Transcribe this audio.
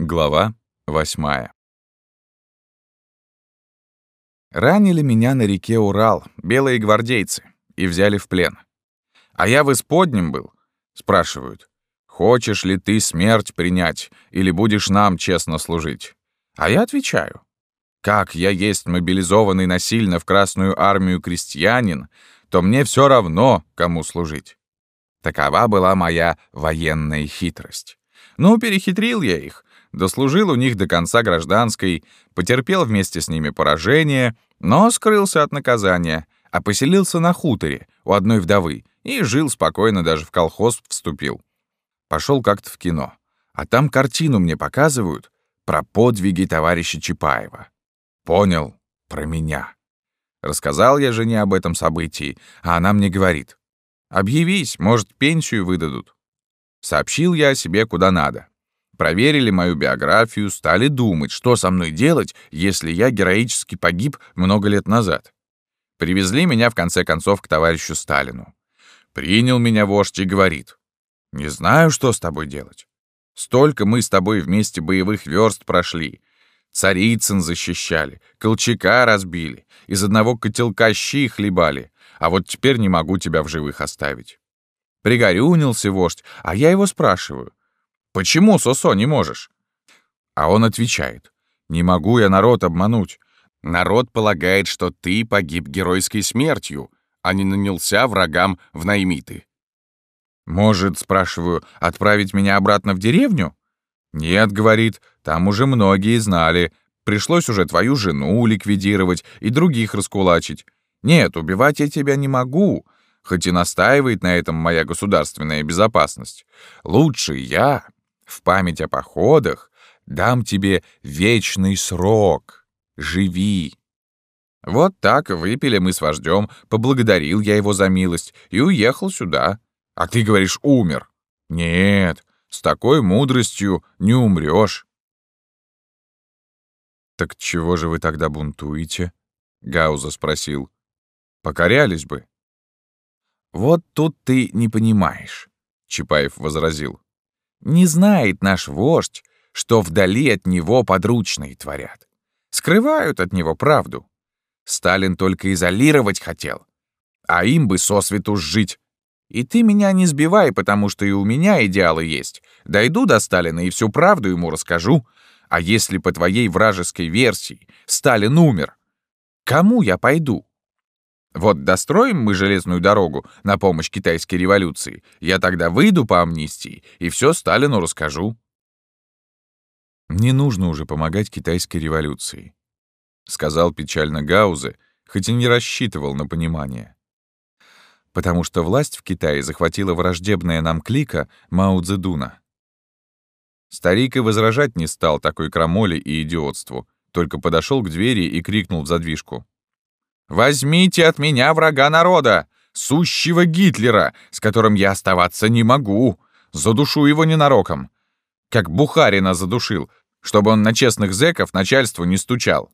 Глава восьмая. Ранили меня на реке Урал белые гвардейцы и взяли в плен. А я в исподнем был. Спрашивают, хочешь ли ты смерть принять или будешь нам честно служить? А я отвечаю, как я есть мобилизованный насильно в Красную армию крестьянин, то мне все равно, кому служить. Такова была моя военная хитрость. Ну, перехитрил я их, дослужил у них до конца гражданской, потерпел вместе с ними поражение, но скрылся от наказания, а поселился на хуторе у одной вдовы и жил спокойно, даже в колхоз вступил. Пошел как-то в кино, а там картину мне показывают про подвиги товарища Чапаева. Понял, про меня. Рассказал я жене об этом событии, а она мне говорит, Объявись, может, пенсию выдадут. Сообщил я о себе куда надо. Проверили мою биографию, стали думать, что со мной делать, если я героически погиб много лет назад. Привезли меня в конце концов к товарищу Сталину. Принял меня вождь и говорит, «Не знаю, что с тобой делать. Столько мы с тобой вместе боевых верст прошли. Царицын защищали, Колчака разбили, из одного котелка щи хлебали, а вот теперь не могу тебя в живых оставить. Пригорюнился вождь, а я его спрашиваю. Почему, Сосо, не можешь? А он отвечает. Не могу я народ обмануть. Народ полагает, что ты погиб геройской смертью, а не нанялся врагам в наймиты. Может, спрашиваю, отправить меня обратно в деревню? Нет, говорит, там уже многие знали. Пришлось уже твою жену ликвидировать и других раскулачить. Нет, убивать я тебя не могу, хоть и настаивает на этом моя государственная безопасность. Лучше я, в память о походах, дам тебе вечный срок. Живи. Вот так выпили мы с вождем, поблагодарил я его за милость и уехал сюда. А ты говоришь, умер. Нет, с такой мудростью не умрешь. «Так чего же вы тогда бунтуете?» — Гауза спросил. Покорялись бы. Вот тут ты не понимаешь, Чапаев возразил. Не знает наш вождь, что вдали от него подручные творят. Скрывают от него правду. Сталин только изолировать хотел, а им бы сосвету жить. И ты меня не сбивай, потому что и у меня идеалы есть. Дойду до Сталина и всю правду ему расскажу. А если по твоей вражеской версии Сталин умер, кому я пойду? Вот достроим мы железную дорогу на помощь китайской революции, я тогда выйду по амнистии и все Сталину расскажу. Не нужно уже помогать китайской революции, сказал печально Гаузе, хоть и не рассчитывал на понимание. Потому что власть в Китае захватила враждебная нам клика Мао Цзэдуна. Старик и возражать не стал такой крамоле и идиотству, только подошел к двери и крикнул в задвижку. Возьмите от меня врага народа, сущего Гитлера, с которым я оставаться не могу. Задушу его ненароком. Как Бухарина задушил, чтобы он на честных зэков начальству не стучал.